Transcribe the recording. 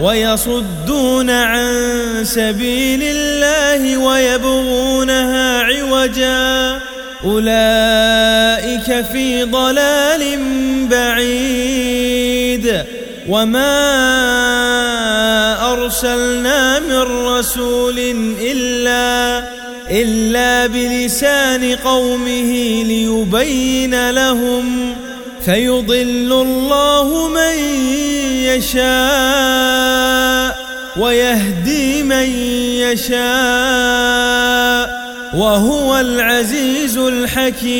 ويصدون عن سبيل الله ويبغونها عوجا. أولئك في ضلال بعيد. وما أرسلنا من رسول إلا إلا بلسان قومه ليبين لهم. فيضل الله من يشاء ويهدي من يشاء وهو العزيز الحكيم.